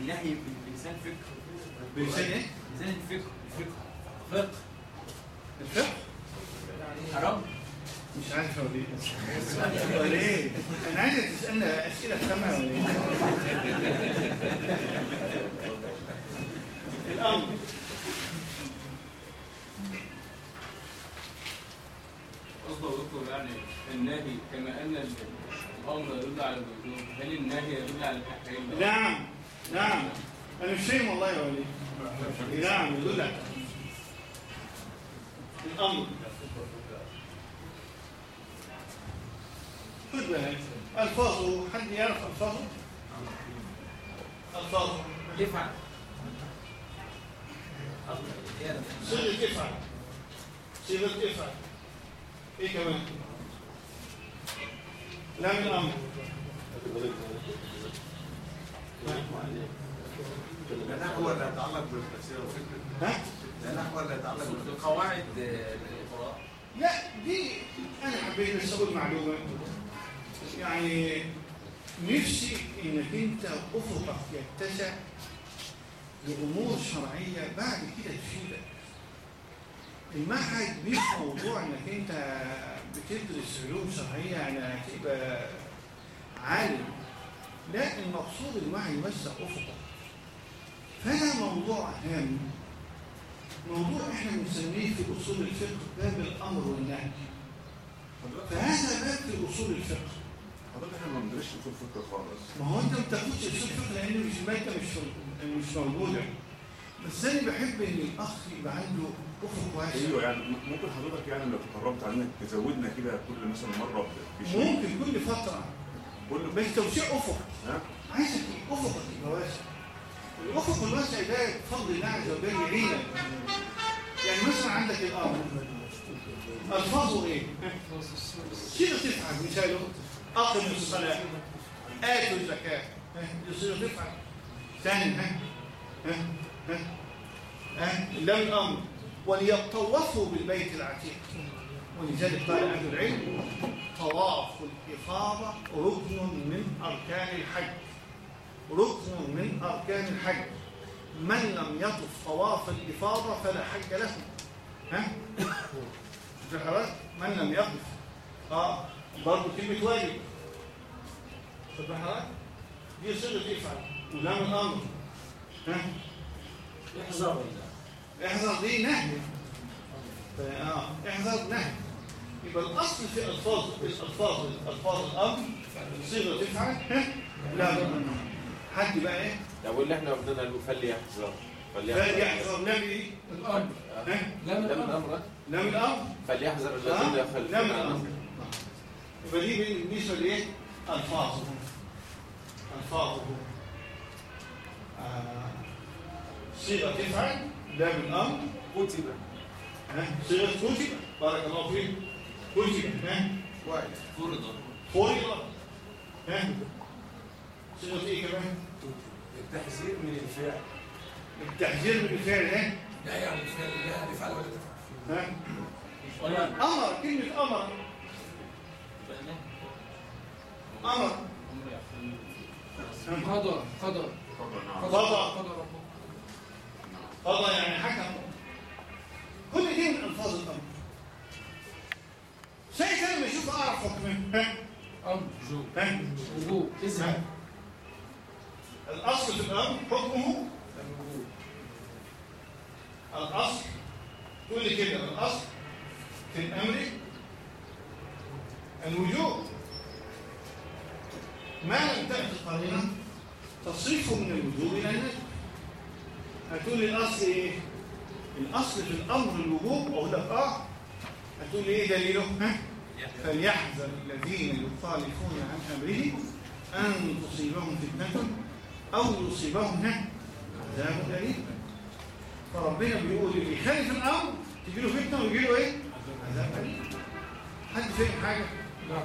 النهي بلسان فقه بلسان إيه؟ لسان الفقه. الفقه. فقه. الفقه؟ حرام. مش عارف أقول إيه ولا إيه أنا عايزك تسالنا أسئلة سامعه ولا إيه الامر قصده دكتور يعني النهي كما أن الأمر يدل على الوجوب هل النهي يدل على التحريم؟ نعم. نعم. أنا مش فاهم والله يا وليد. نعم يدل على الأمر. خد بالك. الفاظه حد يعرف الفاظه؟ الفاظه. افعل. صيغة افعل. صيغة افعل. إيه كمان؟ لام الأمر. ده نحو اللي يتعلق بالتفسير والفكر ها ده نحو اللي يتعلق بالفكر القواعد القراء لا دي أنا حبيت بس أقول معلومه يعني نفسي انك انت افقك يتسع لامور شرعيه بعد كده تفيدك المعهد مش موضوع انك انت بتدرس علوم شرعيه يعني هتبقى عالم لا المقصود المعهد يوسع افقك فده موضوع هام. موضوع إحنا بنسميه في أصول الفقه باب الأمر والنهي. فهذا باب في أصول الفقه. حضرتك إحنا ما بندرسش أصول فكر خالص. ما هو أنت ما بتاخدش أصول الفقه لأن مش الماده مش مش موجوده بس أنا بحب إن الأخ يبقى عنده أفق واسع. أيوه يعني ممكن حضرتك يعني لو تقربت عنك تزودنا كده كل مثلا مرة بشيء ممكن كل فترة. بس توسيع أفق. عايزك افقك يبقى واسع الافق الواسع ده بفضل الله عز وجل يعينك. يعني مثلا عندك الامر ألفاظه إيه؟ صيغه تفعل مثاله أقم الصلاة. اتوا الزكاة. صيغه تفعل. ثاني ها؟ ها؟ ها؟ ها؟ لم الأمر. وليطوفوا بالبيت العتيق. ولذلك قال أهل العلم طواف الإفاضة ركن من أركان الحج. ركن من أركان الحج. من لم يطف طواف الإفاضة فلا حج له. ها؟ خلاص من لم يقف آه برضه كلمة واجب. خد حضرتك؟ دي صيغه يفعل ولام الامر ها؟ احذر. احذر دي نهي. آه احذر نهي. يبقى الاصل في الفاظ الالفاظ الفاظ الأمر صيغة تفعل ها؟ لا حد بقى إيه؟ لو اللي إحنا قلنا له فليحذر. فليحذر. لام الأمر. ها؟ لا من لم الأمر. الامر لام الأمر. فليحذر الذين يخالفون الأمر. عنه يبقى دي بالنسبة لإيه؟ الفاظه الفاظه آه، صيغة تفعل لام الأمر. كتب. ها؟ صيغة كتب. بارك الله فيك. كتب ها فرض فرض ها صيغه إيه كمان التحذير من الفعل التحذير من الفعل ها لا يعني الفعل لا يفعل ولا تفعل ها ولا أمر كلمه أمر أمر قدر قدر اتفضل نعم قضى. قدر ربك قضى يعني حكم كل دي من الفاظ الامر ساعتها لما أشوف اعرف حكمه ها أمر ها وجوب اذهب الاصل في الامر حكمه الوجوب الاصل تقول لي كده الاصل في الأمر الوجوب ما لم تأتي قرينة؟ تصرفه من الوجوب إلى الندب هتقول لي الأصل إيه؟ الأصل في الأمر الوجوب أقول لك آه. هتقول لي إيه دليله؟ ها فليحذر الذين يخالفون عن أمره أن تصيبهم فتنة أو يصيبهم ها عذاب أليم. فربنا بيقول اللي يخالف الأمر تجي له فتنة ويجي له إيه؟ عذاب أليم. حد فاهم حاجة؟ نعم.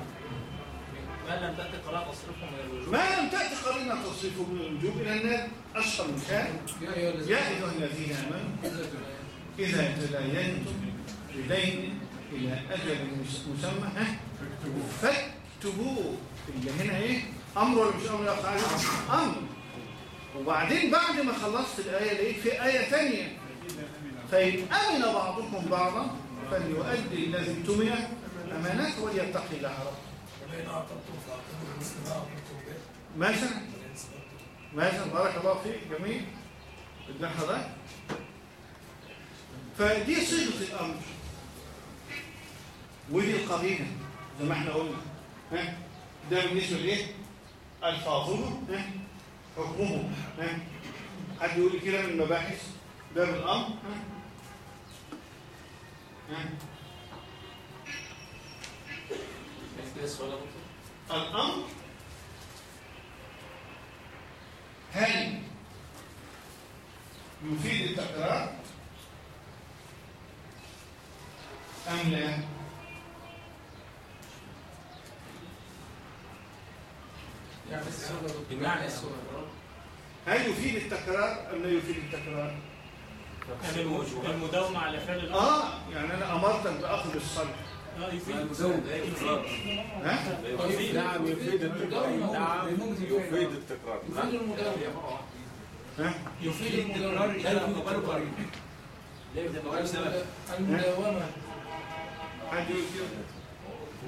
ما لم تأتي قراءة تصرفه من الوجوب ما لم تأتي قرينة تصرفه من الوجوب إلى النار أشهر أيها الذين يا أيها الذين آمنوا إذا تداينتم. بدين إلى أجل مس- مسمى ها؟ فاكتبوه. اللي هنا إيه؟ أمر ولا مش أمر؟ يا أخي أمر. وبعدين بعد ما خلصت الآية لقيت في آية ثانية فإن أمن بعضكم بعضا فليؤدي الذي اؤتمن أمانته وليتقي الله. ربه وبين عقبتم فاعقبوا بمثل ما عقبتم به مثلا مثلا بارك الله فيك. جميل. ابن حضرتك فدي صيغة الأمر. ودي القرينة زي ما إحنا قلنا. ها؟ ده بالنسبة لإيه؟ ألفاظه ها؟ حكمه ها؟ حد يقول كده من المباحث؟ ده بالأمر ها؟ ها؟ الأمر؟ هل يفيد التكرار؟ أم لا؟ يعني السورة بمعنى هل يفيد التكرار أم لا يفيد التكرار؟ الم- المداومة على فعل الأمر. آه يعني أنا أمرتك بأخذ الصلح آه يفيد. ها؟ يفيد نعم يفيد التكرار. نعم يفيد التكرار. يفيد المداومة. ها؟ يفيد التكرار. لا يقبل قريب المداومة. حد كده؟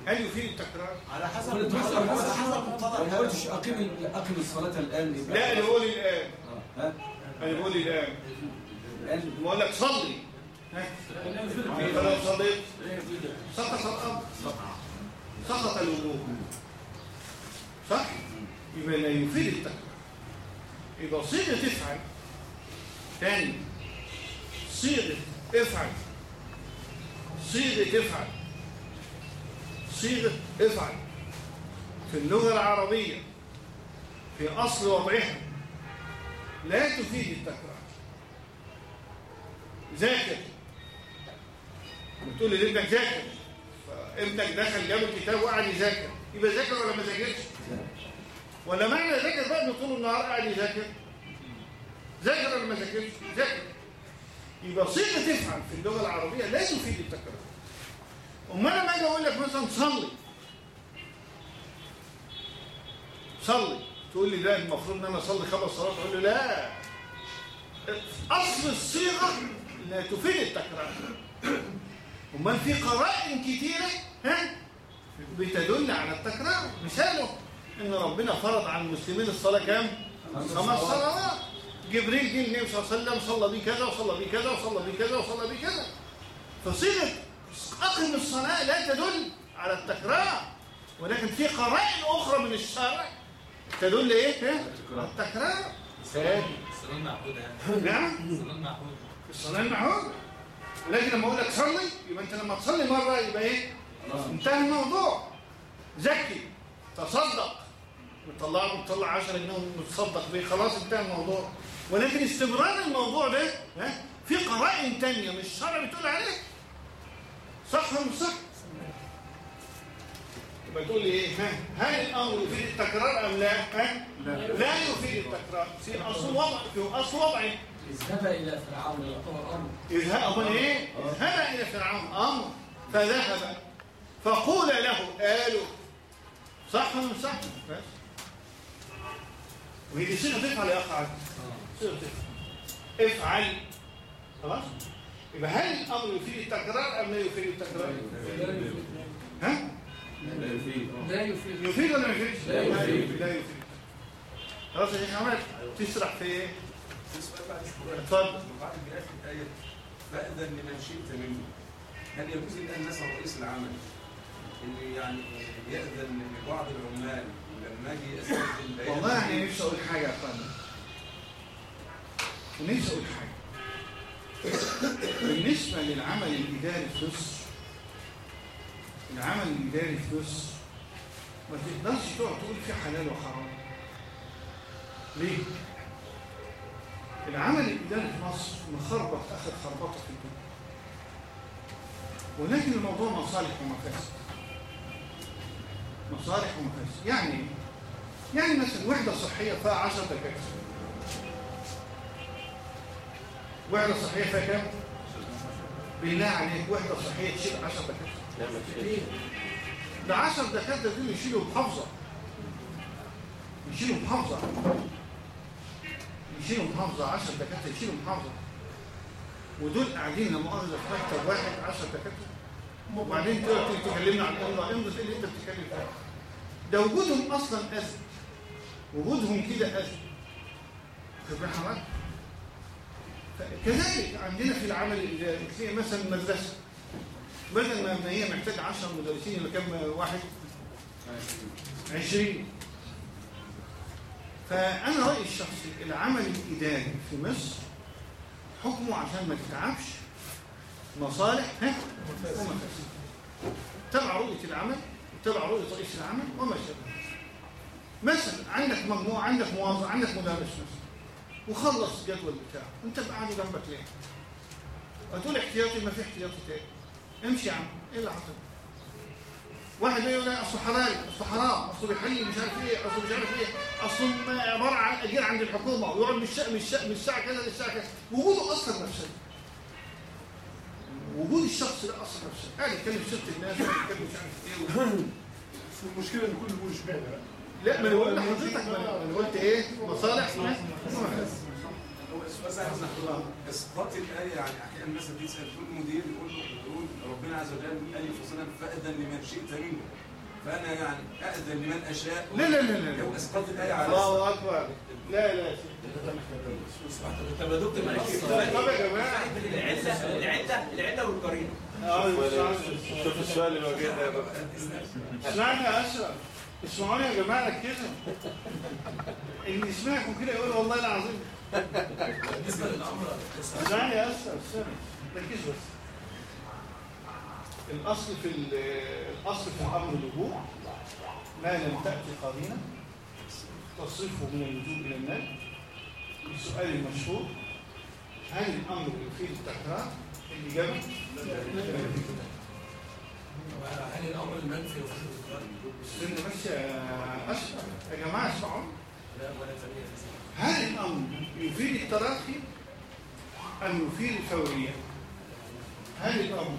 هل يفيد التكرار؟ على حسب أنا ما قلتش أقيم أقيم الصلاة الآن. لا اللي بقول الآن. ها؟ بقول الآن. الآن؟ بقول لك صلي. ها؟ فلو صليت. سقط الأمر سقط الوجوب صح؟ يبقى لا يفيد التكرار. يبقى صيغة افعل تاني. صيغة افعل صيغة افعل صيغة افعل. في اللغة العربية في أصل وضعها لا تفيد التكرار. ذاكر. بتقول لابنك ذاكر. فابنك دخل جاب الكتاب وقعد يذاكر. يبقى ذاكر ولا ما ذاكرش؟ ولا معنى ذاكر بقى إنه طول النهار قاعد يذاكر؟ ذاكر ولا ما ذاكرش؟ ذاكر. يبقى صيغة تفعل في اللغة العربية لا تفيد التكرار. امال لما أجي أقول لك مثلا صلي. صلي. تقول لي لا المفروض إن أنا أصلي خمس صلوات. أقول له لا. أصل الصيغة لا تفيد التكرار. أمال في قرائن كتيرة ها بتدل على التكرار. مثاله إن ربنا فرض على المسلمين الصلاة كام؟ خمس صلوات. جبريل جه النبي صلى الله عليه وسلم صلى بيه كذا وصلى بيه كذا وصلى بيه كذا وصلى بيه كذا فصيغة أقم الصلاة لا تدل على التكرار ولكن في قرائن أخرى من الشرع تدل ها؟ على التكرار. ثاني الصلاة المعهودة يعني. نعم. الصلاة المعهودة الصلاة المعهودة لكن لما أقول لك صلي يبقى أنت لما تصلي مرة يبقى إيه؟ انتهى الموضوع. زكي تصدق. بتطلع بتطلع 10 جنيه وتصدق بيه. خلاص انتهى الموضوع. ولكن استمرار الموضوع ده ها في قرائن تانية مش الشرع بتقول عليه. صح ولا مش صح؟ يبقى تقول لي إيه؟ ها؟ هل الأمر يفيد التكرار أم لا؟ ها؟ لا. يفيد التكرار. في أصل وضع في أصل وضعه اذهب إلى فرعون يعتبر أمر. اذهب. أمال إيه؟ اذهب إلى فرعون. أمر. فذهب. فقول له قالوا صح ولا مش صح؟ وهي دي صيغه تفعل يا اخ عادل صيغه تفعل. افعل. خلاص؟ يبقى هل الأمر يفيد التكرار أم لا يفيد التكرار؟ ها؟ لا يفيد. يفيد ولا ما يفيدش؟ لا يفيد. لا يفيد. خلاص يا شيخ عماد تشرح في إيه؟ اتفضل. بعد قراءة الآية فأذن لمن شئت منه هل يجوز الآن مثلا رئيس العمل؟ إنه يعني يأذن لبعض العمال لما أجي أستخدم الآية والله يعني نفسي أقول حاجة يا أخوانا. نفسي أقول حاجة. بالنسبة للعمل الإداري في مصر العمل الإداري في مصر ما تقدرش تقعد تقول فيه حلال وحرام ليه؟ العمل الإداري في مصر مخربط اخر خربطة في الدنيا ولكن الموضوع مصالح ومفاسد مصالح ومفاسد يعني؟ يعني مثلا وحدة صحية فيها 10 دكاترة وحدة صحية فيها كام؟ بالله عليك وحدة صحية تشيل 10 دكاترة. ده 10 دكاترة دول يشيلوا محافظة. يشيلوا محافظة. يشيلوا محافظة 10 دكاترة يشيلوا محافظة. ودول قاعدين مؤاخذة في مكتب واحد 10 دكاترة. وبعدين تقعد تكلمنا عن الامضاء إيه اللي أنت بتتكلم فيها؟ ده وجودهم أصلا أذى. وجودهم كده أذى. خد بالك حضرتك؟ كذلك عندنا في العمل الإداري تلاقي مثلا مدرسة. بدل ما هي محتاجة 10 مدرسين ولا كام واحد 20 فأنا رأيي الشخصي العمل الإداري في مصر حكمه عشان ما تتعبش مصالح ها ومفاسد تبع رؤية العمل وتبع رؤية رئيس العمل وما شابه. مثلا عندك مجموعة عندك موظف عندك مدرس مثلا. وخلص الجدول بتاعه انت قاعد جنبك ليه؟ هتقول احتياطي ما في احتياطي تاني. امشي يا عم إيه اللي حصل؟ واحد يقول لا اصله حلال اصله حرام اصله بيحلي مش عارف إيه اصله مش عارف إيه. اصله ما عبارة عن اجير عند الحكومة ويقعد من الشقه من الشقه من الساعة كذا للساعة كذا. وجوده اثر نفسيا. وجود الشخص ده اثر نفسيا. قاعد يتكلم في سيره الناس يتكلم مش عارف إيه. المشكلة إن كل بيقول اشمعنى بقى لا ما أنا بقول لحضرتك ما أنا قلت إيه؟ مصالح. اسقاط الآية يعني أحيانا مثلا تسال تقول مدير يقول له يقول ربنا عز وجل قال لي فصلا فأذن لمن شئت منه. فأنا يعني أذن لمن أشاء. لا لا لا لا هو اسقاط الآية على الله أكبر. لا لا طب يا دكتور معلش. طب يا جماعة. العله العله العله والقرينه شوف السؤال. اللي واجهنا يا بابا. اسمعني يا أشرف. اسمعوني يا جماعة ركزوا اللي يسمعكم كده يقول والله العظيم. بالنسبة للامر اسمعني يا استنى ركزوا بس. الأصل في ال- الأصل في الامر الوجوب ما لم تأتي قرينة تصرفه من الوجوب إلى النهي السؤال المشهور هل الأمر يفيد التكرار؟ الاجابه هل الأمر المنفي بس يا جماعة هل الأمر يفيد التراخي؟ أم يفيد الفورية؟ هل الأمر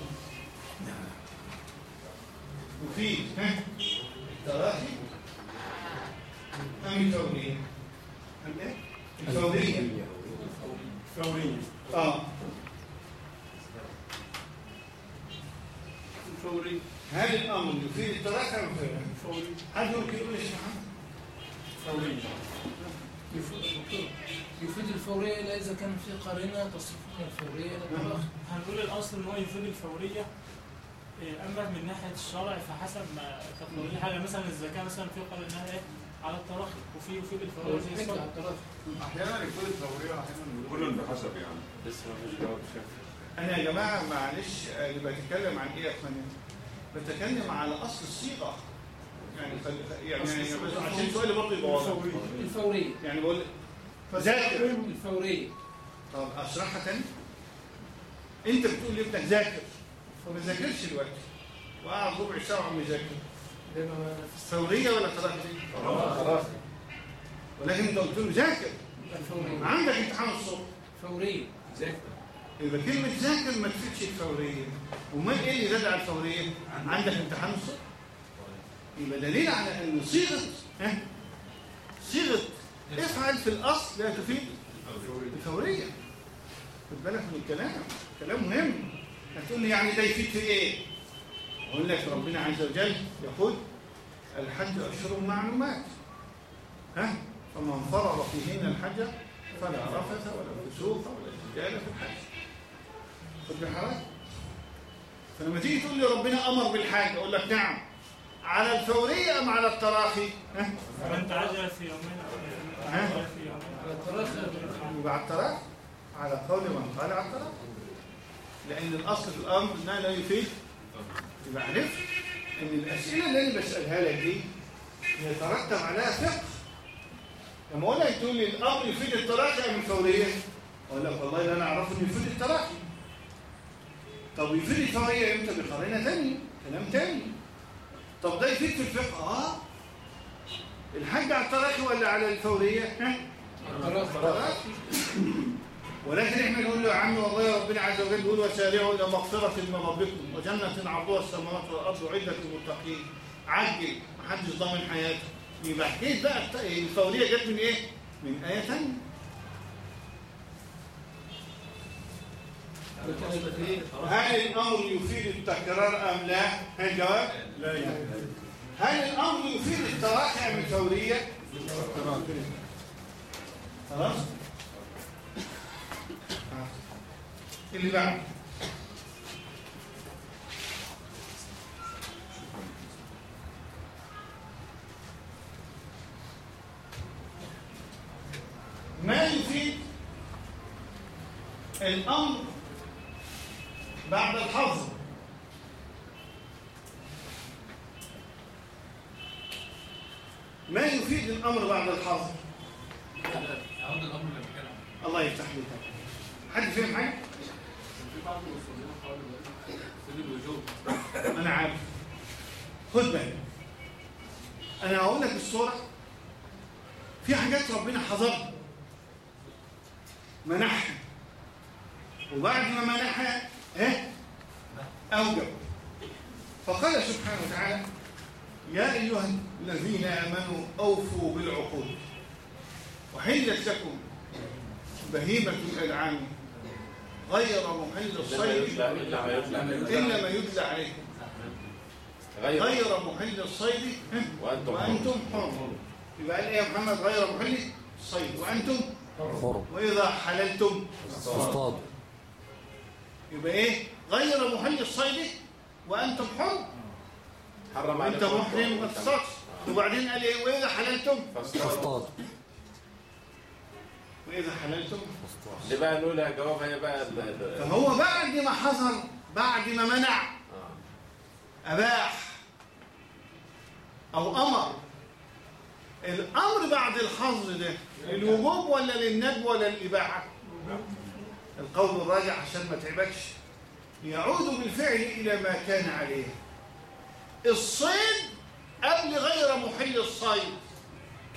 يفيد ها؟ التراخي؟ أم الفورية؟ أم إيه؟ الفورية. فوريه آه. فوري. هل الأمر يفيد التراخي ام الفوريه فوري. حد يمكن يقول لي اسمها فوري يفيد يفيد الفورية إلا إذا كان في قرينة تصرف من الفورية الطلاق هنقول الأصل إن هو يفيد الفورية إيه، اما من ناحية الشرع فحسب ما تقول. لي حاجة مثلا الزكاة مثلا في انها إيه على التراخي وفي يفيد زي يفيد الصلاه الطلاق أحيانا يكون الفوريه واحيانا كل بحسب يعني. لسه ما فيش جواب شافي أنا يا جماعة معلش اللي بتكلم عن إيه يا إخواني؟ بتكلم على أصل الصيغة. يعني خل- يعني بس عشان سؤالي برضه يبقى واضح. الفورية. يعني بقول ذاكر. الفورية. طب أشرحها تاني؟ أنت بتقول لابنك ذاكر. فما ذاكرش دلوقتي. وقعد ربع ساعة وما يذاكر فورية ولا خلاص؟ ولكن أنت قلت له ذاكر. عندك امتحان الصبح. فورية. يبقى كلمة ذاكر ما تفيدش الفورية امال إيه اللي زاد على الفورية؟ عندك امتحان الصبح يبقى دليل على إن صيغة ها؟ صيغة افعل في الأصل لا تفيد الفورية. خد بالك من الكلام. كلام مهم. هتقول لي يعني ده يفيد في إيه؟ أقول لك ربنا عز وجل يقول الحج اشهر معلومات. ها؟ فمن فرض فيهن الحج فلا رفث ولا فسوق ولا جدال في الحج. خد بالك فلما تيجي تقول لي ربنا أمر بالحج أقول لك نعم. على الفورية أم على التراخي؟ ها؟ فمن تعجل في يومين ها؟ على الطلاق يبقى على التراخي؟ على قول من قال على التراخي. لأن الأصل في الأمر انها لا يفيد. يبقى عرفت إن الأسئلة اللي أنا بسألها لك دي يترتب عليها فقه. لما أقول لك تقول لي الأمر يفيد التراخي ام الفوريه أقول لك والله لا أنا أعرفه إنه يفيد التراخي. طب الفوريه إمتى بقرينه ثانية كلام ثاني طب ده يفيد في الفقه. آه. الحج على التراخي ولا على الفورية. ولكن إحنا نقول له يا عم والله ربنا عز وجل بيقول وسارعوا إلى مغفرة من ربكم وجنة عرضها السماوات والأرض اعدت للمتقين. عجل. محدش ضامن حياته. يبقى حكاية بقى الفورية جت من إيه؟ من آية ثانية هل الأمر يفيد التكرار أم لا؟ هل الجواب؟ لا هل الأمر يفيد التراخي أم الفورية؟ خلاص؟ اللي بعد ما يفيد الأمر بعد الحظر ما يفيد الأمر بعد الحظر عود الأمر لمكانه الله يفتح لك. حد فهم الوجوب أنا عارف. خد بالك. أنا هقول لك الصورة. في حاجات ربنا حذرها منحها. وبعد ما منحها إيه؟ أوجب. فقال سبحانه وتعالى يا أيها الذين آمنوا أوفوا بالعقود. وحلت لكم بهيمة الأنعام غير محل الصيد إلا ما يتلى الا ما يتلى عليكم. غير. غير محل الصيد ها؟ وأنتم وأنتم حرم. يبقى قال إيه يا محمد؟ غير محل الصيد. وأنتم حرم. وإذا حللتم اصطاد يبقى إيه؟ غير محل الصيد وأنتم حرم حرم وأنت عليكم محرم ما تصطادش وبعدين قال إيه؟ وإذا حللتم؟ اصطاد وإذا حللتم؟ اللي بقى نقول يا جواب هي بقى فهو بعد ما حصل بعد ما منع آه. أباح أو أمر الأمر بعد الحظر ده للوجوب ولا للندب ولا للإباحة؟ القول الراجع عشان ما تعبكش. يعود بالفعل إلى ما كان عليه. الصيد قبل غير محل الصيد.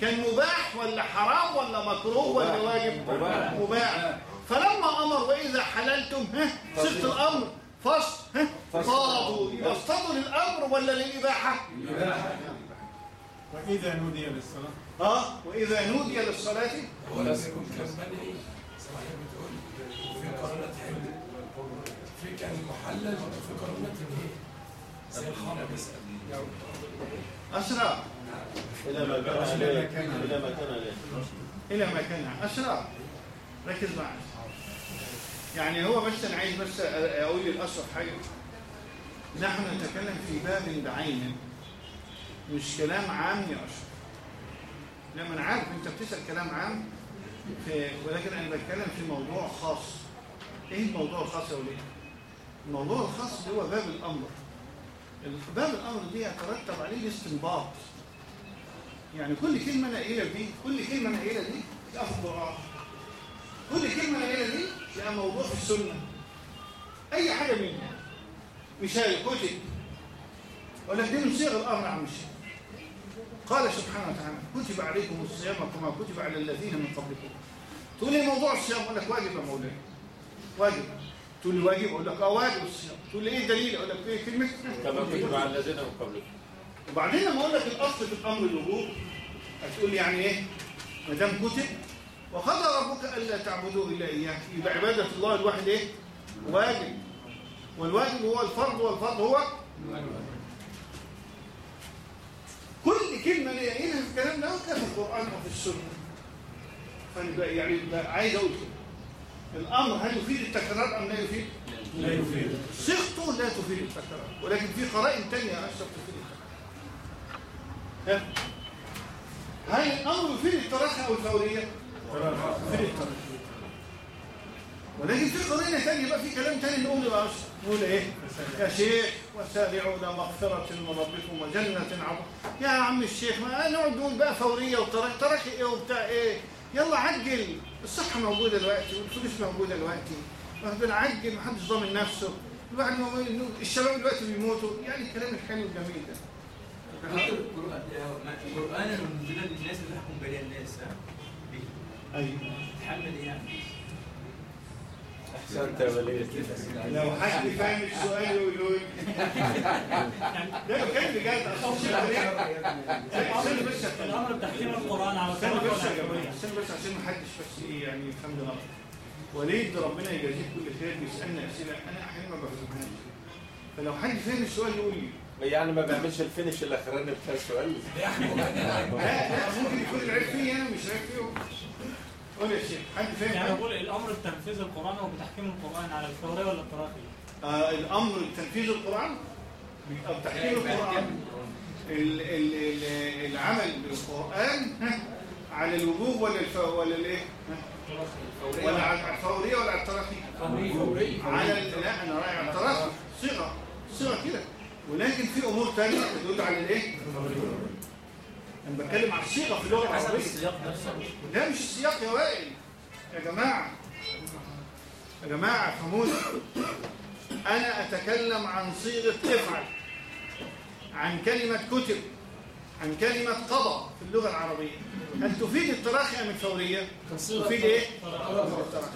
كان مباح ولا حرام ولا مكروه ولا واجب؟ مباح. مباح. فلما أمر وإذا حللتم ها صيغة الأمر. فص ها صادوا يبقى اصطادوا للأمر ولا للإباحة؟ وإذا نودي للصلاة. ها؟ وإذا نودي للصلاة؟ هو لازم صحيح بتقول في في كان محلل وفي قرارات إيه زي الخمر أسرع إلى ما كان عليه. إلى ما كان عليه. إلى ما كان أسرع ركز معي. يعني هو بس أنا عايز بس أقول للأشرف حاجة. نحن نتكلم في باب بعينه مش كلام عام يا أشرف. لما أنا عارف أنت بتسأل كلام عام في ولكن أنا بتكلم في موضوع خاص. إيه الموضوع الخاص يا وليه؟ الموضوع الخاص هو باب الأمر. باب الأمر دي يترتب عليه الاستنباط. يعني كل كلمة نقيلة دي كل كلمة نقيلة دي في القرآن كل كلمة نقيلة دي تلاقيها موضوع في السنة. أي حاجة منها مثال كتب. من صيغ الأمر عن الشيء قال سبحانه وتعالى كتب عليكم الصيام كما كتب على الذين من قبلكم. تقول لي موضوع الصيام؟ أقول لك واجب يا مولانا واجب. تقول لي واجب أقول لك آه واجب. تقول لي إيه الدليل؟ أقول لك إيه كلمة. كما كتب على الذين من قبلكم وبعدين لما أقول لك الأصل في الأمر الوجوب. هتقول لي يعني إيه؟ ما دام كتب. وقضى ربك ألا تعبدوا إلا إياه. يبقى عبادة الله الواحد إيه؟ واجب. والواجب هو الفرض والفرض هو كل كلمة لقيناها في الكلام ده كان في القرآن أو في السنة. فأنا يعني عايز أقول كده. الأمر هل يفيد التكرار أم لا يفيد؟ لا يفيد صيغته لا تفيد التكرار ولكن في قرائن تانية أشرف تفيد التكرار؟ هل الأمر يفيد التراخي أو الفورية؟ يفيد التراخي ولكن في قرينة تانية بقى في كلام تاني نقول بقى نقول إيه؟ يا شيخ وسارعوا إلى مغفرة من ربكم وجنة عظيمة يا عم الشيخ ما نقعد نقول بقى فورية وتراخي تراخي إيه وبتاع إيه؟ يلا عجل الصحة موجودة دلوقتي والفلوس موجودة دلوقتي. بنعجل محدش ضامن نفسه. الواحد ما الشباب دلوقتي بيموتوا. يعني الكلام الحلو الجميل ده. القرآن المنزلة للناس اللي يحكم بين الناس. أيوه. تحمل إيه يعني؟ احسنت يا وليد لو حد فاهم السؤال يقول ده كان بجد. اصل بس الأمر بتحكيم القرآن على بس عشان ما حدش بس إيه يعني يفهم غلط. وليد ربنا يجازيه كل خير بيسالني أسئلة؟ أنا أحيانا ما بفهمهاش. فلو حد فهم السؤال يقول لي. يعني ما بيعملش الفينش الأخراني بتاع السؤال؟ لا لا ممكن يكون العيب فيا أنا مش عيب فيه. قول حد فاهم يعني؟ بقول الأمر بتنفيذ القرآن وبتحكيم القرآن على الفورية ولا التراخي؟ آه الأمر تنفيذ القرآن أو تحكيم القرآن ال- ال- ال- العمل بالقرآن على الوجوب ولا الف... ولا الإيه؟ ولا على الفورية ولا على التراخي فورية. على ال- لا أنا رايح على التراخي صيغة صيغة كده ولكن في أمور ثانية تدل على الإيه أنا بتكلم على الصيغه في اللغة العربية. السياق نفسه. لا مش السياق يا وائل. يا جماعة يا جماعة فهموني أنا أتكلم عن صيغة افعل عن كلمة كتب عن كلمة قضى في اللغة العربية. هل تفيد التراخي أم الفورية؟ تفيد إيه؟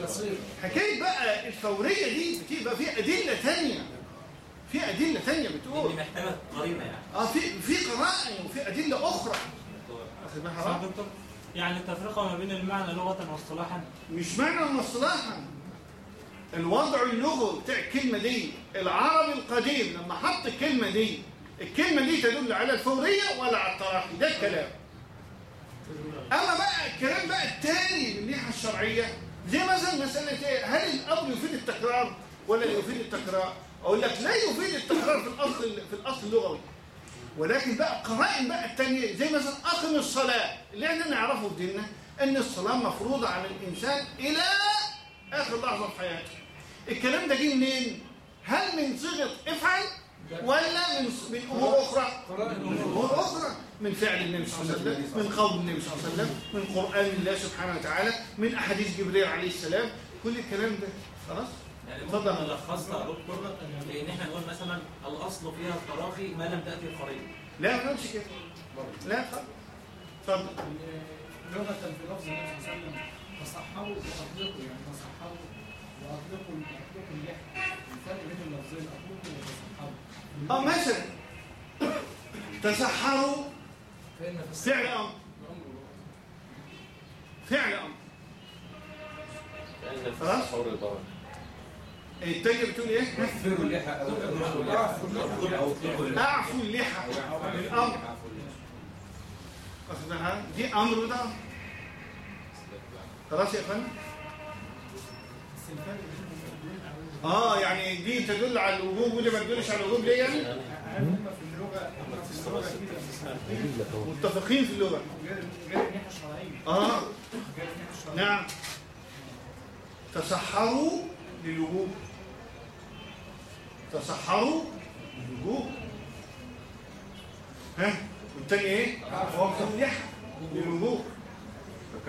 تصير حكاية بقى الفورية دي بتبقى فيها أدلة تانية. في أدلة تانية بتقول. اللي محتاجه قرينه يعني. آه في في قرائن وفي واخد بالك صح دكتور؟ يعني التفرقة ما بين المعنى لغة واصطلاحا. مش معنى مصطلحا الوضع اللغوي بتاع الكلمة دي العربي القديم لما حط الكلمة دي الكلمة دي تدل على الفورية ولا على التراخي ده الكلام. أما بقى الكلام بقى التاني من الناحية الشرعية زي مثلا مسألة إيه؟ هل الأمر يفيد التكرار ولا لا يفيد التكرار؟ أقول لك لا يفيد التكرار في الأصل في الأصل اللغوي ولكن بقى القرائن بقى التانية زي مثلا أقم الصلاة اللي إحنا نعرفه في ديننا أن الصلاة مفروضة على الإنسان إلى آخر لحظة في حياته الكلام ده جه منين؟ هل من صيغة افعل ولا من من أمور أخرى؟ أمور أخرى من فعل النبي صلى الله عليه وسلم من قول النبي صلى الله عليه وسلم من قرآن الله سبحانه وتعالى من أحاديث جبريل عليه السلام كل الكلام ده خلاص؟ يعني اتفضل. ممكن نلخصها يا دكتور لأن إحنا نقول مثلا الأصل فيها التراخي ما لم تأتي القرينه لا ما كده. لا خلاص. اتفضل. لغة في لفظ النبي صلى الله عليه وسلم تصحروا وأطلقوا يعني تصحروا وأطلقوا أطلقوا اللحية الفرق بين اللفظين أطلقوا وتصحروا آه فإن في فعل أمر. فعل أمر. خلاص؟ التانية بتقول إيه؟ وفروا اللحى أو أطلقوا اللحى اعفوا اللحى الأمر. واخد بالك؟ دي أمر وده خلاص يا فندم آه يعني دي تدل على الوجوب ودي ما تدلش على الوجوب ليه يعني؟ متفقين في اللغة. آه. نعم. تسحروا للوجوب تسحروا. للوجوب ها؟ والتاني إيه؟ وقفوا اللحى للوجوب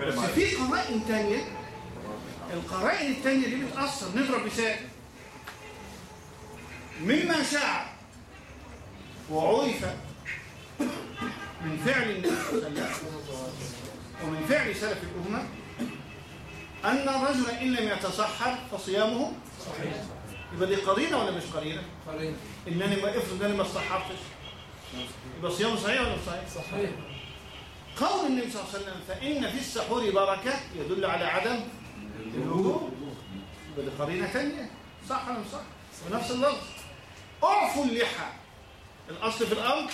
بس في قرائن تانية. القرائن التانية دي بتأثر. نضرب مثال. مما شاع وعرف من فعل النبي صلى الله عليه وسلم ومن فعل سلف الأمة. أن الرجل إن لم يتصحر فصيامه صحيح. يبقى دي قرينة ولا مش قرينة؟ قرين إنني ما افرض إنني ما تصحرتش يبقى صيامه صحيح ولا مش صحيح؟ صحيح. قول النبي صلى الله عليه وسلم فإن في السحور بركة يدل على عدم الوجوب يبقى دي قرينة ثانية صح ولا مش صح؟ ونفس اللفظ اعفوا اللحى. الأصل في الأمر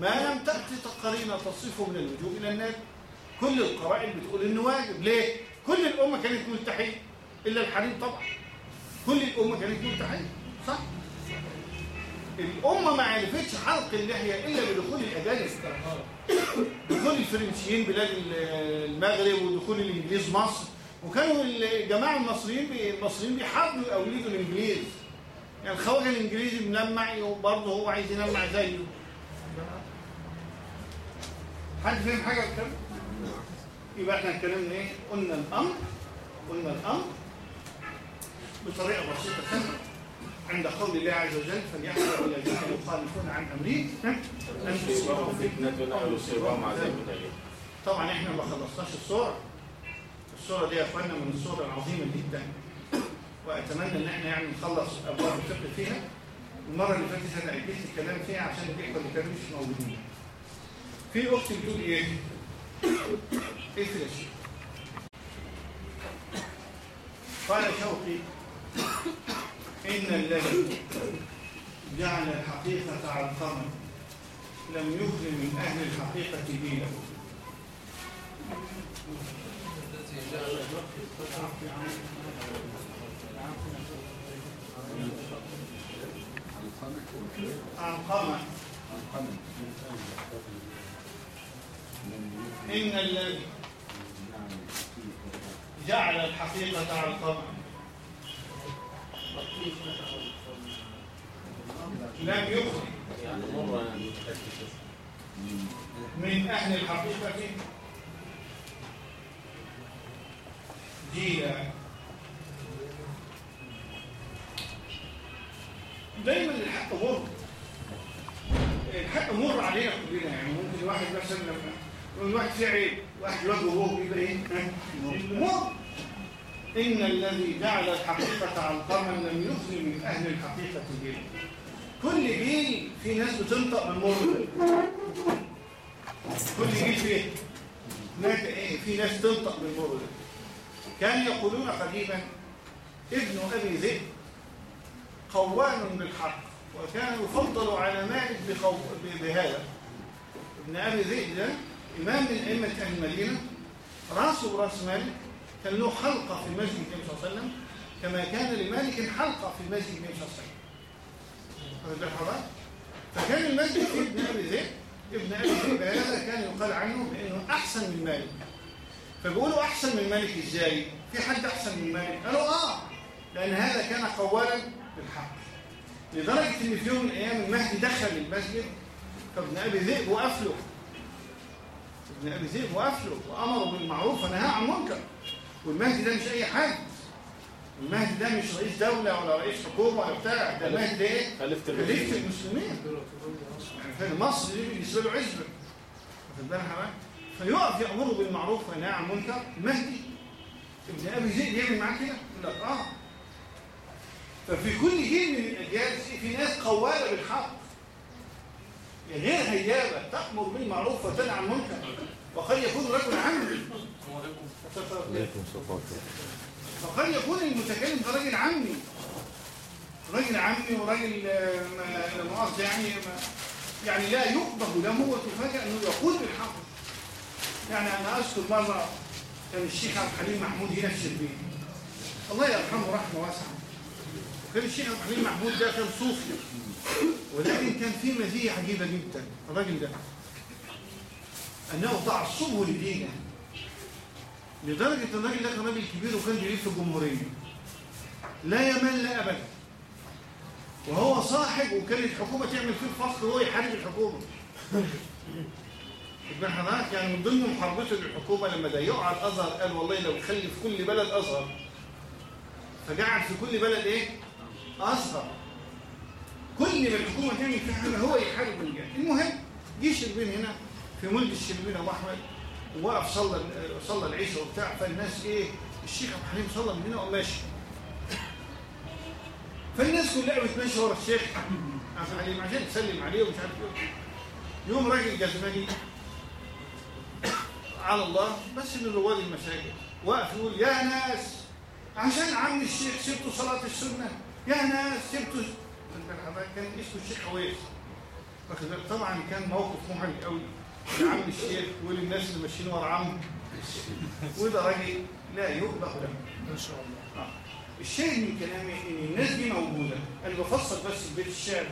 ما لم تأتي قرينة تصفه من الوجوب إلى النار. كل القرائن بتقول إنه واجب. ليه؟ كل الأمة كانت ملتحية إلا الحريم طبعا. كل الأمة كانت ملتحية صح؟ الأمة ما عرفتش حلق اللحية إلا بدخول الأجانب. دخول الفرنسيين بلاد المغرب ودخول الإنجليز مصر. وكانوا الجماعة المصريين المصريين بيحاولوا يقلدوا الإنجليز. يعني الخواجة الإنجليزي منمع وبرضه هو عايز ينمع زيه. حد فاهم حاجة في الكلام؟ يبقى إحنا اتكلمنا إيه؟ قلنا الأمر قلنا الأمر بطريقة بسيطة سهلة عند قول الله عز وجل فليحذر الذين يخالفون عن أمره؟ ان تصيبهم فتنة أو يصيبهم عذاب أليم. طبعا إحنا ما خلصناش الصورة. الصورة دي يا اخوانا من الصور العظيمة جدا. وأتمنى إن إحنا يعني نخلص ابواب الفقه فيها. المرة اللي فاتت أنا اجلت الكلام فيها عشان الإخوة اللي كانوا مش موجودين. في اخت بتقول إيه؟ الاشياء؟ قال شوقي إن الذي جعل الحقيقة علقما لم يخل من أهل الحقيقة دينه علقما إن الذي جعل الحقيقة علقما لم يخرج. من أهل الحقيقة جيلا دايما الحق مر. الحق مر علينا كلنا. يعني ممكن الواحد مثلا لما الواحد فيه عيب واحد إيه؟ مر إن الذي جعل الحقيقة علقما لم يخل من أهل الحقيقة جيلا كل جيل في ناس بتنطق بالمر ده كل جيل فيه في ناس تنطق بالمر ده كان يقولون قديما ابن أبي ذئب قوام بالحق وكان يفضل على مالك بهذا. ابن أبي ذئب ده إمام من أئمة أهل المدينة راسه براس مالك كان له حلقه في مسجد النبي صلى الله عليه وسلم كما كان لمالك حلقه في مسجد النبي صلى الله عليه وسلم؟ فكان المسجد فيه ابن أبي ذئب ابن أبي ذئب هذا كان يقال عنه بأنه أحسن من مالك. فبيقولوا أحسن من مالك إزاي؟ في حد أحسن من مالك؟ قالوا آه لأن هذا كان قوالا بالحق. لدرجة إن في يوم من الأيام المهدي دخل المسجد فابن أبي ذئب وقف له. ابن ابي ذئب وقف له وأمره بالمعروف ونهى عن المنكر. والمهدي ده مش أي حد. المهدي ده مش رئيس دولة ولا رئيس حكومة ولا بتاع ده المهدي ده إيه؟ خليفة خليفة المسلمين. يعني في مصر دي بالنسبة له عزبة. واخد بالك حضرتك؟ فيقف يأمره بالمعروف وينهى عن المنكر المهدي. ابن أبي ذئب يعمل معاه كده؟ يقول لك آه. ففي كل جيل من الأجيال في ناس قواله بالحق. غير هيابة تأمر بالمعروف وتنهى عن المنكر. وقد يكون رجل عمي فقد يكون المتكلم ده راجل عمي. راجل عمي وراجل آه، ما- لا مؤاخذة يعني ما يعني لا يقبض له وتفاجأ أنه يقول بالحق. يعني أنا أذكر مرة كان الشيخ عبد الحليم محمود هنا في الشربين الله يرحمه رحمة واسعة. وكان الشيخ عبد الحليم محمود ده كان صوفي. ولكن كان في مزية عجيبة جدا. الراجل ده. أنه تعصبه لدينه. لدرجة أن الراجل ده كان راجل كبير وكان بيلف في الجمهورية. لا يمل ابدا وهو صاحب وكانت الحكومة تعمل فيه الفصل وهو يحارب الحكومة. ابن حضرتك يعني من ضمن محاربته للحكومة لما ضيقوا على الأزهر قال والله لو تخلي في كل بلد أزهر. فجعل في كل بلد إيه؟ أزهر. كل ما الحكومة تعمل فيها حاجة هو يحارب من جهة. المهم جه شربين هنا في ملك الشربين أبو أحمد ووقف صلى صلى العشاء وبتاع. فالناس إيه الشيخ أبو حليم صلى من هنا وقام ماشي. فالناس كلها بتمشي ورا الشيخ ابو حليم عشان تسلم عليه ومش عارف إيه. يوم راجل جزمجي على الله بس من رواد المساجد وقف يقول يا ناس عشان عم الشيخ سبتوا صلاة السنة يا ناس سبتوا كان اسمه الشيخ عويس واخد بالك؟ طبعا كان موقف محرج قوي. عم الشيخ وللناس اللي ماشيين ورا عمه. وده راجل لا يؤبه له. ما شاء الله. آه. الشاهد من كلامي إن الناس دي موجودة أنا بفصل بس البيت الشعر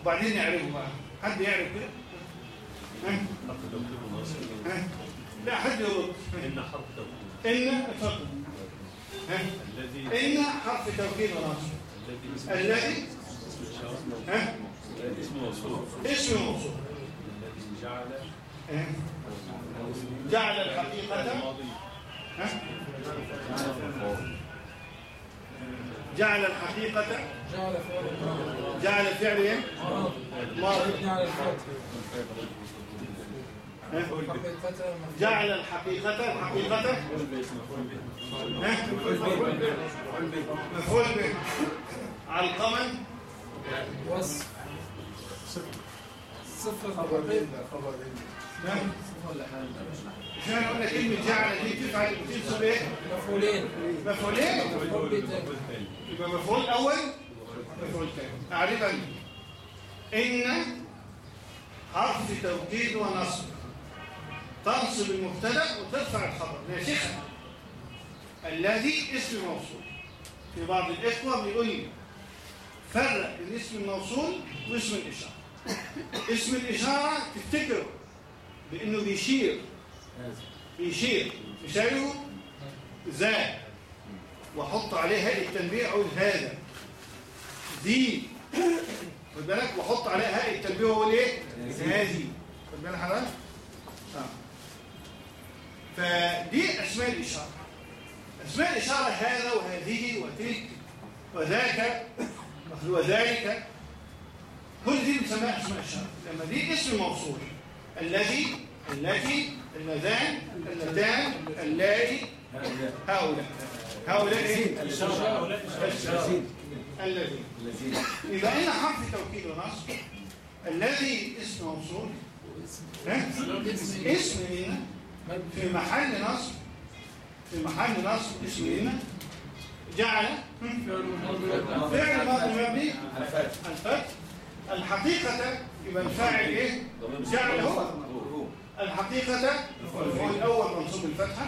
وبعدين نعرفه بقى. حد يعرف كده؟ لا حد يرد إن حرف توكيد إن اتفضل. إن حرف توكيد الذي الذي ها؟ موصول اسم موصول جعل ها؟ جعل الحقيقة جعل فعل إيه؟ ماضي جعل؟ حقيقة الحقيقة الحقيقة ها؟ مفعول به علقما وصف. صفة خبر. خبر ها؟ ولا حاجة مش إحنا قلنا كلمة جعل دي تفعل بتنصب إيه؟ مفعولين. مفعولين. يبقى مفعول أول مفعول ثاني اعرفا إن حرف توكيد ونصب. تنصب المبتدأ وترفع الخبر. ناسخا الذي اسم موصول. في بعض الإخوة بيقول لي فرق بين اسم الموصول واسم الإشارة. اسم الإشارة تفتكره بأنه بيشير. بيشير. مثاله ذا وأحط عليه هاء التنبيه أقول هذا. ذي خد بالك؟ وأحط عليه هاء التنبيه واقول إيه هذه. خد بالك حضرتك آه فدي أسماء الإشارة. أسماء الإشارة هذا وهذه وتلك. وذاك وذلك كل دي بنسميها اسماء اشاره لما دي اسم موصول الذي التي اللذان اللتان اللائي هؤلاء. هؤلاء إيه؟ الذين. الذين. يبقى هنا حرف توكيد ونصب. الذي اسم موصول؟ اسم هنا. في محل نصب في محل نصب اسم هنا. جعل فعل مبني الفتح الحقيقة يبقى الفاعل إيه؟ جعل هو الحقيقة المفعول الأول منصوب الفتحة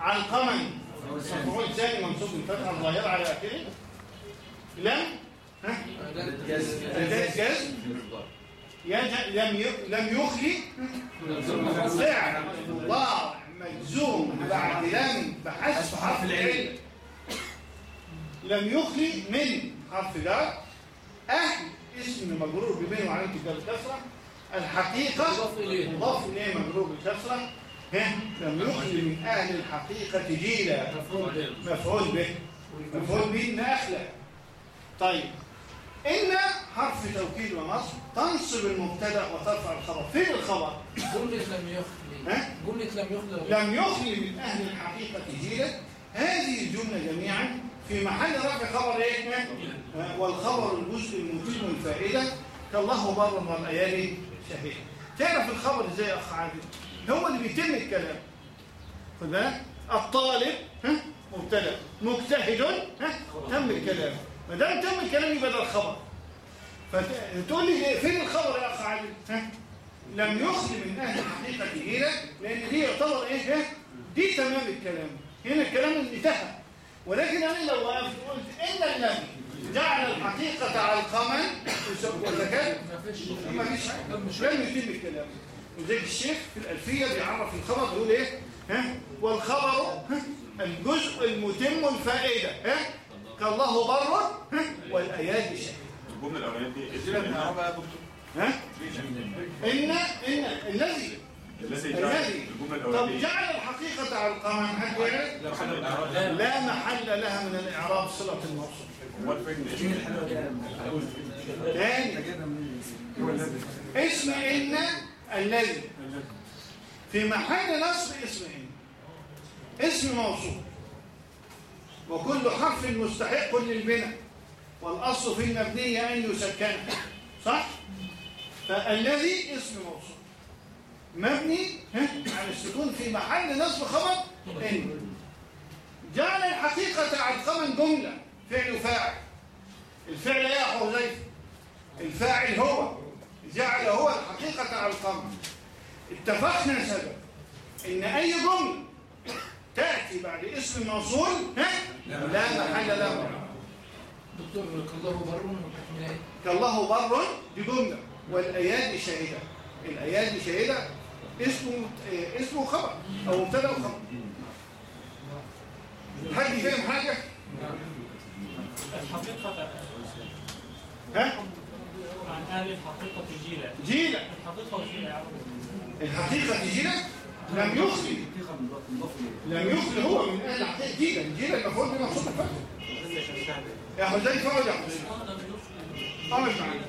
علقما المفعول الثاني منصوب الفتحة الظاهرة على آخره. لم؟ ها؟ أداة جزم لم لم يخلي؟ مضارع مجزوم. بعد لم. بحذف حرف العلة لم يخلي من حرف جر أهل اسم مجرور بمن وعلامة الجر الكسرة. الحقيقة مضاف إليه. مجرور بالكسرة. ها لم يخلي من أهل الحقيقة جيلا. مفعول به. مفعول به. إن أخلق طيب. إن حرف توكيد ونصب تنصب المبتدأ وترفع الخبر. فين الخبر؟ جملة لم يخلي. ها؟ جملة لم يخلي. لم يخلي من أهل الحقيقة جيلا. هذه الجملة جميعا في محل رفع خبر؟ ها؟ والخبر الجزء المتم الفائدة كالله بر والأيادي شهيد. تعرف الخبر إزاي يا أخ عادل؟ هو اللي بيتم الكلام. خد بالك؟ الطالب ها؟ مبتدأ. مجتهد ها؟ تم الكلام. ما دام تم الكلام يبقى ده الخبر. فتقول لي إيه؟ فين الخبر يا أخ عادل؟ ها؟ لم يخلي من أهل الحقيقة جيلا لأن دي يعتبر إيه؟ دي تمام الكلام. هنا الكلام انتهى. ولكن أنا لو وقفت قلت إن النبي جعل الحقيقة علقما ولا كده ما فيش حاجة. لم يتم الكلام. وزي الشيخ في الألفية بيعرف الخبر يقول إيه؟ ها؟ والخبر ها؟ الجزء المتم الفائدة ها؟ كالله بر ها؟ والأيادي شهيد. الجملة الأولانية دي ها؟ إن إن الذي الذي طب جعل الحقيقة علقما حد يعرف؟ لا محل لها من الإعراب صلة الموصول تاني. اسم إن الذي في محل نصب اسم إن. اسم موصول. وكل حرف مستحق للبناء. والأصل في المبنية أن يسكن صح؟ فالذي اسم موصول. مبني على السكون في محل نصب خبر إن جعل الحقيقة علقما جملة فعل وفاعل. الفعل يا حذيفة الفاعل هو. جعل هو الحقيقة علقما اتفقنا سبب إن أي جملة تأتي بعد اسم موصول ها لا محل له. دكتور كالله بر؟ كالله بر دي جمله والأيادي شاهده الأيادي شاهده اسمه اسمه خبر أو مبتدأ وخبر حد فاهم حاجة؟ الحقيقة ها؟ عن جيلة. جيلة. الحقيقة وجيلة يا عم الحقيقة جيلة؟ لم يخلي لم يخلي هو من أهل الحقيقة. جيلة جيلة المفعول به مقصود الفتح يا حذيفه اقعد يا حذيفه اقعد معايا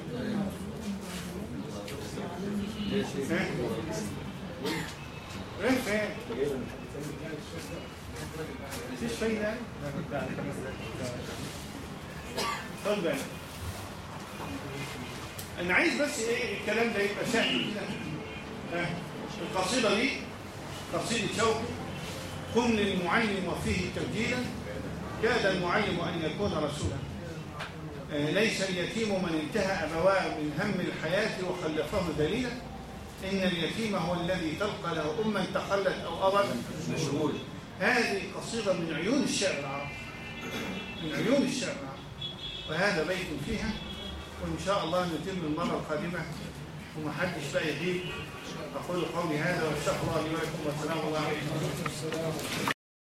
فين مفيش فايده يعني أنا عايز بس إيه الكلام ده يبقى سهل القصيدة دي قصيدة شوقي كن للمعلم وفيه تبجيلا كاد المعلم أن يكون رسولا. آه، ليس اليتيم من انتهى أبواه من هم الحياة وخلفه دليلا. إن اليتيم هو الذي تلقى له أما تخلت أو أبت مشغول. هذه قصيدة من عيون الشعر العربي. من عيون الشعر العربي. وهذا بيت فيها. وإن شاء الله نتم المرة القادمة. ومحدش بقى يغيب. أقول قولي هذا وأستغفر الله لي ولكم والسلام عليكم.